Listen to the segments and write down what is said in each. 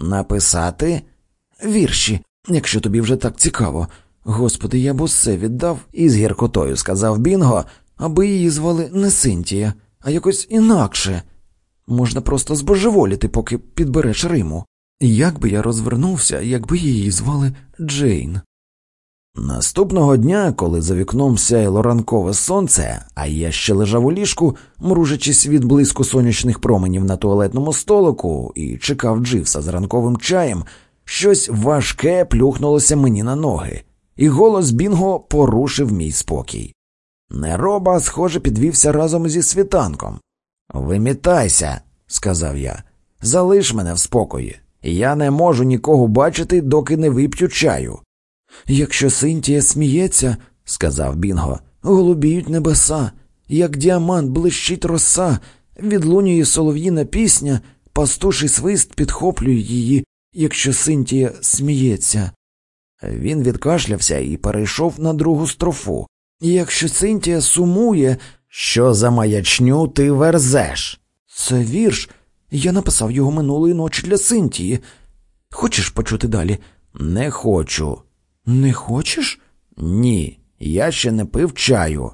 Написати? Вірші, якщо тобі вже так цікаво. Господи, я б усе віддав і з гіркотою, сказав Бінго, аби її звали не Синтія, а якось інакше. Можна просто збожеволіти, поки підбереш Риму. Як би я розвернувся, якби її звали Джейн. Наступного дня, коли за вікном сяяло ранкове сонце, а я ще лежав у ліжку, мружачись від блиску сонячних променів на туалетному столику, і чекав Дживса з ранковим чаєм, щось важке плюхнулося мені на ноги, і голос Бінго порушив мій спокій. Нероба, схоже, підвівся разом зі світанком. Вимітайся, сказав я, залиш мене в спокої. Я не можу нікого бачити, доки не вип'ю чаю. Якщо Синтія сміється, сказав Бінго, голубіють небеса, як діамант блищить роса, відлунює солов'їна пісня, пастуший свист підхоплює її, якщо Синтія сміється. Він відкашлявся і перейшов на другу строфу. Якщо Синтія сумує, що за маячню ти верзеш? Це вірш. Я написав його минулої ночі для Синтії. Хочеш почути далі? Не хочу. Не хочеш? Ні, я ще не пив чаю.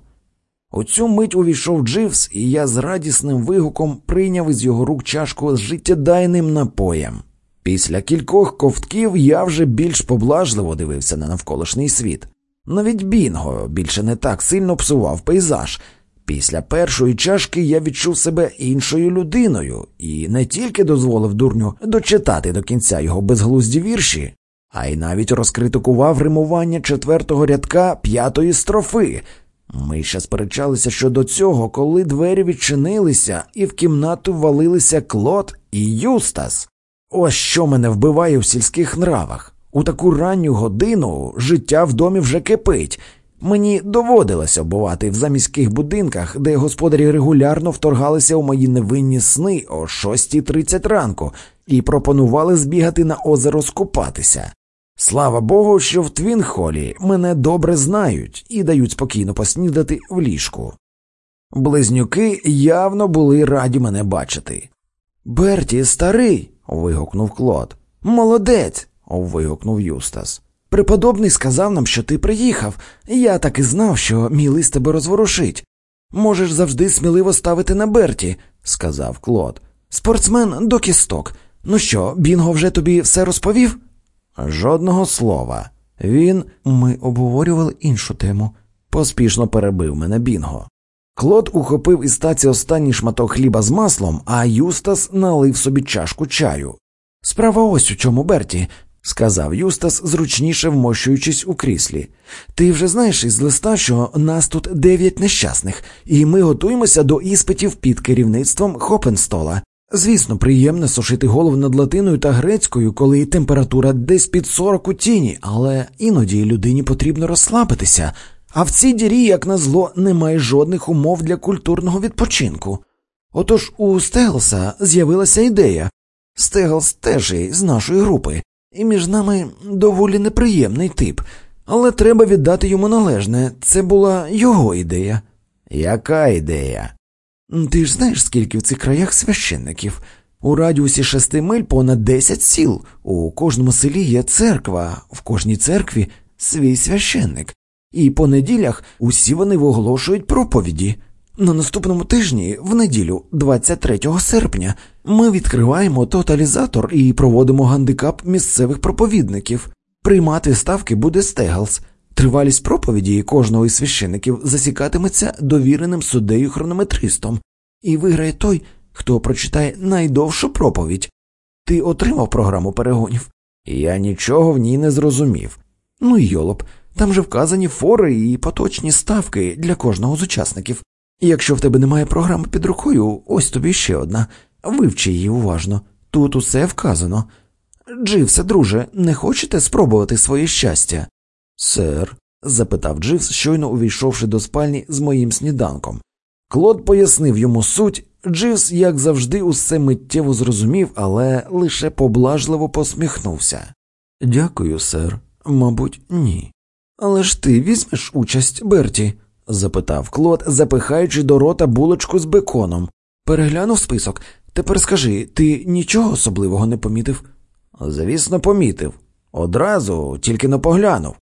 У цю мить увійшов Дживс, і я з радісним вигуком прийняв із його рук чашку з життєдайним напоєм. Після кількох ковтків я вже більш поблажливо дивився на навколишній світ. Навіть Бінго більше не так сильно псував пейзаж. Після першої чашки я відчув себе іншою людиною і не тільки дозволив дурню дочитати до кінця його безглузді вірші, а й навіть розкритикував римування четвертого рядка п'ятої строфи. Ми ще сперечалися щодо цього, коли двері відчинилися, і в кімнату валилися Клод і Юстас. Ось що мене вбиває в сільських нравах. У таку ранню годину життя в домі вже кипить. Мені доводилося бувати в заміських будинках, де господарі регулярно вторгалися у мої невинні сни о 6.30 ранку і пропонували збігати на озеро скупатися. Слава Богу, що в Твінхолі мене добре знають і дають спокійно поснідати в ліжку. Близнюки явно були раді мене бачити. Берті, старий. вигукнув Клод. Молодець. вигукнув Юстас. Преподобний сказав нам, що ти приїхав, я так і знав, що мій лист тебе розворушить. Можеш завжди сміливо ставити на Берті, сказав Клод. Спортсмен до кісток. Ну що, Бінго вже тобі все розповів? Жодного слова. Він. Ми обговорювали іншу тему, поспішно перебив мене Бінго. Клод ухопив із таці останній шматок хліба з маслом, а Юстас налив собі чашку чаю. Справа ось у чому, Берті, сказав Юстас, зручніше вмощуючись у кріслі. Ти вже знаєш із листа, що нас тут дев'ять нещасних, і ми готуємося до іспитів під керівництвом Хопенстола. Звісно, приємно сушити голову над латиною та грецькою, коли температура десь під сорок у тіні, але іноді людині потрібно розслабитися. А в цій дірі, як на зло, немає жодних умов для культурного відпочинку. Отож у Стеглса з'явилася ідея. Стеглс теж з нашої групи, і між нами доволі неприємний тип, але треба віддати йому належне. Це була його ідея. Яка ідея? Ти ж знаєш, скільки в цих краях священників? У радіусі шести миль понад десять сіл. У кожному селі є церква, в кожній церкві свій священник, і по неділях усі вони виголошують проповіді. На наступному тижні, в неділю, 23 серпня, ми відкриваємо тоталізатор і проводимо гандикап місцевих проповідників. Приймати ставки буде Стеглс. Тривалість проповіді кожного із священиків засікатиметься довіреним суддею хронометристом, і виграє той, хто прочитає найдовшу проповідь. Ти отримав програму перегонів? Я нічого в ній не зрозумів. Ну йолоп, там же вказані фори і поточні ставки для кожного з учасників. Якщо в тебе немає програми під рукою, ось тобі ще одна. Вивчи її уважно. Тут усе вказано. Дживсе, друже, не хочете спробувати своє щастя? Сер, запитав Дживс, щойно увійшовши до спальні з моїм сніданком. Клод пояснив йому суть. Дживс, як завжди, усе миттєво зрозумів, але лише поблажливо посміхнувся. Дякую, сер. Мабуть, ні. Але ж ти візьмеш участь, Берті? запитав Клод, запихаючи до рота булочку з беконом. Переглянув список. Тепер скажи, ти нічого особливого не помітив? Звісно, помітив. Одразу тільки не поглянув.